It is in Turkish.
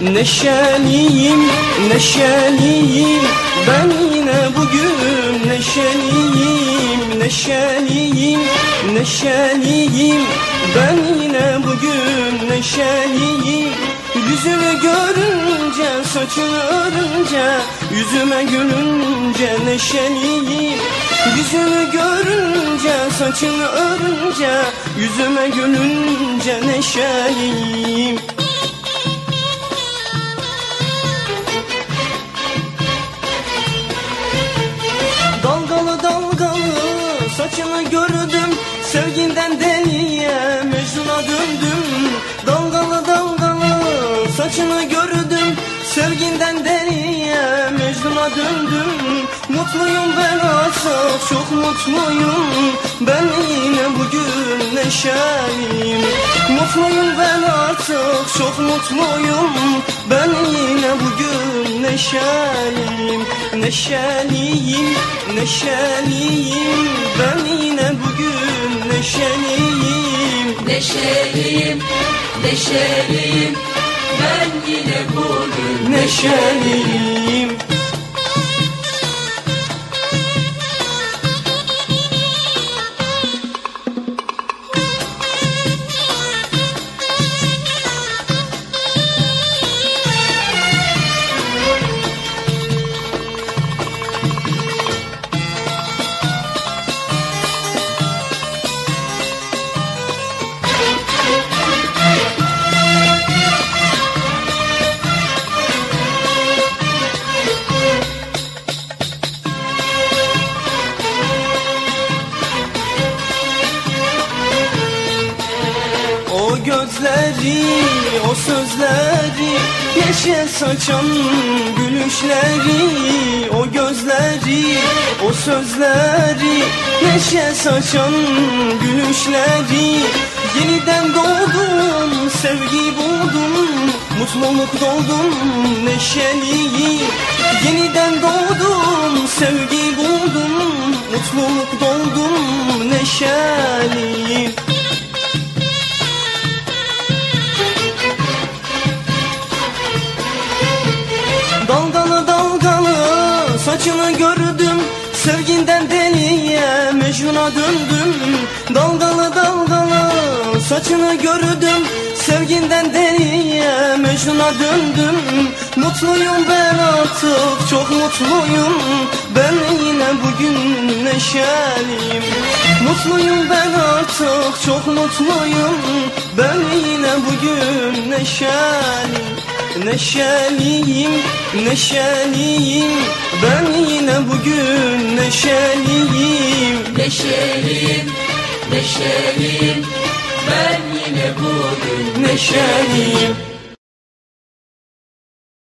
Neşeliyim, neşeliyim. Ben yine bugün neşeliyim Neşeliyim, neşeliyim. Ben yine bugün neşeliyim. Yüzünü görünce, saçını örünce Yüzüme gülünce neşeliyim. Yüzünü görünce, saçını örünce Yüzüme gülünce neşeliyim saçını gördüm Sevginden deliye Mecnun'a döndüm. Mutluyum ben artık çok mutluyum. Ben yine bugün neşeliyim. Mutluyum ben artık çok mutluyum. Ben yine bugün neşeliyim. Neşeliyim, neşeliyim. Ben yine bugün neşeliyim. Neşeliyim, neşeliyim Ben yine bugün Neşeliyim gözleri, o sözleri Neşe saçan gülüşleri O gözleri, o sözleri Neşe saçan gülüşleri. Yeniden doğdum, sevgi buldum Mutluluk doldum, neşeliyim Yeniden doğdum, sevgi buldum Mutluluk doldum, neşeliyim saçını gördüm Sevginden deliye Mecnun'a döndüm. Dalgalı dalgalı saçını gördüm Sevginden deliye Mecnun'a döndüm. Mutluyum ben artık çok mutluyum. Ben yine bugün neşeliyim. Mutluyum ben artık çok mutluyum. Ben yine bugün neşeliyim Neşeliyim, neşeliyim. Ben yine bugün neşeliyim. Neşeliyim, neşeliyim. Ben yine bugün Neşeliyim